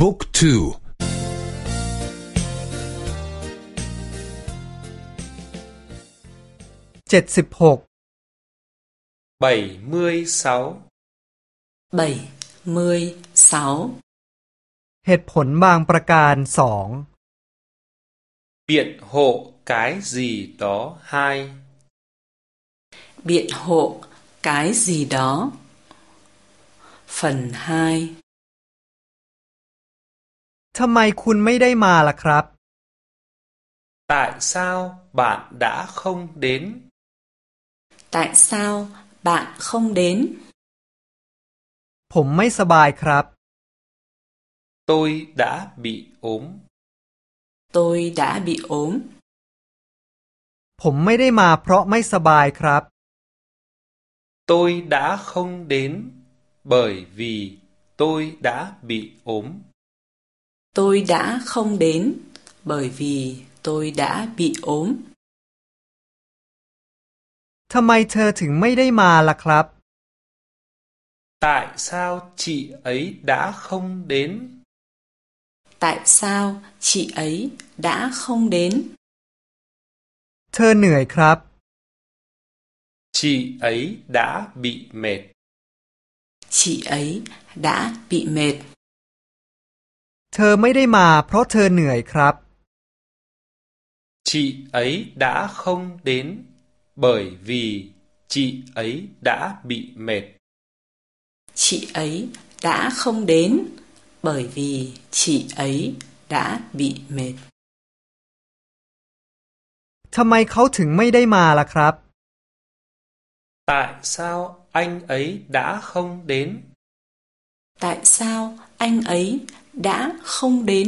บุ๊กทูเจ็ดสิบหก bảy mươi sáu bảy mươi sáu เหตุผลบางประการสอง biện hộ cái gì đó hai biện hộ cái gì đó phần hai ทำไมคุณไม่ได้มาล่ะครับ tại sao bạn đã không đến tại sao bạn không đến ผมไม่สบายครับ tôi đã bị ốm tôi đã bị ốm ผมไม่ได้มาเพราะไม่สบายครับ tôi đã không đến bởi vì tôi đã bị ốm tôi đã không đến bởi vì tôi đã bị ốm ทำไมเธอถึงไม่ได้มาล่ะครับ tại sao chị ấy đã không đến tại sao chị ấy đã không đến เธอเหนื่อยครับ chị ấy đã bị mệt chị ấy đã bị mệt เธอไม่ได้มาเพราะเธอเหนื่อยครับ chị ấy đã không đến bởi vì chị ấy đã bị mệt chị ấy đã không đến bởi vì chị ấy đã bị mệt ทำไมเขาถึงไม่ได้มาล่ะครับ tại sao anh ấy đã không đến tại sao anh ấy đã không đến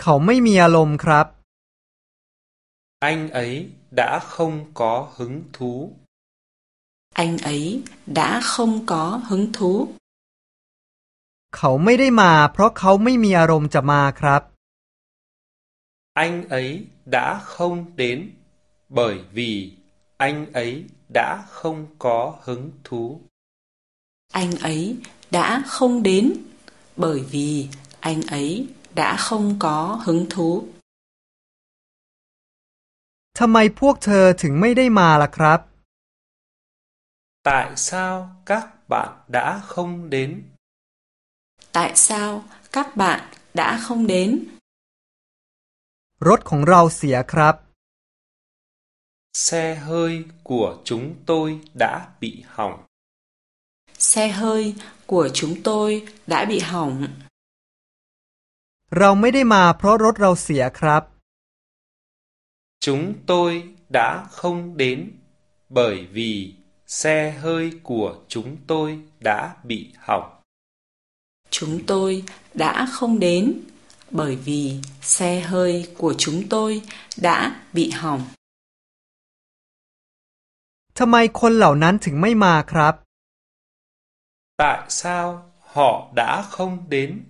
เขาไม่มีอารมณ์ครับ anh ấy đã không có hứng thú anh ấy đã không có hứng thú เขาไม่ได้มาเพราะเขาไม่มีอารมณ์จะมาครับ anh ấy đã không đến bởi vì anh ấy đã không có hứng thú anh ấy đã không đến bởi vì anh ấy đã không có hứng thú ทำไมพวกเธอถึงไม่ได้มาล่ะครับ tại sao các bạn đã không đến tại sao các bạn đã không đến รถของเราเสียครับ xe hơi của chúng tôi đã bị hỏng xe hơi của chúng tôi đã bị hỏng เราไม่ได้มาเพราะรถเราเสียครับ chúng tôi đã không đến bởi vì xe hơi của chúng tôi đã bị hỏng chúng tôi đã không đến bởi vì xe hơi của chúng tôi đã bị hỏng ทำไมคนเหล่านั้นถึงไม่มาครับ tại sao họ đã không đến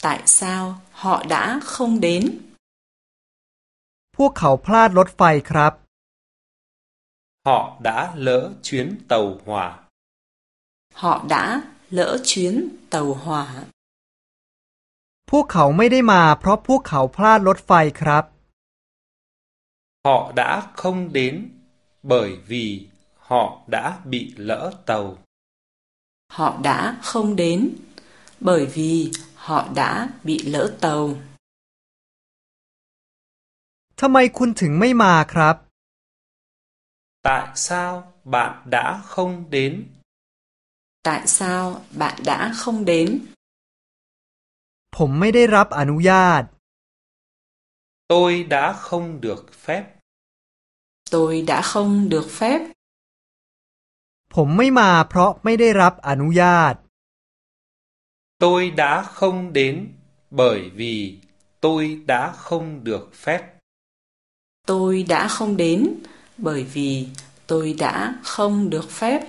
tại sao họ đã không đến พวกเขาพลาดรถไฟครับ họ đã lỡ chuyến tàu hỏa họ đã lỡ chuyến tàu hỏa พวกเขาไม่ได้มาเพราะพวกเขาพลาดรถไฟครับ họ đã không đến bởi vì họ đã bị lỡ tàu họ đã không đến bởi vì họ đã bị lỡ tàu ทำไมคุณถึงไม่มาครับ tại sao bạn đã không đến tại sao bạn đã không đến ผมไม่ได้รับอนุญาต tôi đã không được phép tôi đã không được phép ผมไม่มาเพราะไม่ได้รับอนุญาต tôi đã không đến bởi vì tôi đã không được phép tôi đã không đến bởi vì tôi đã không được phép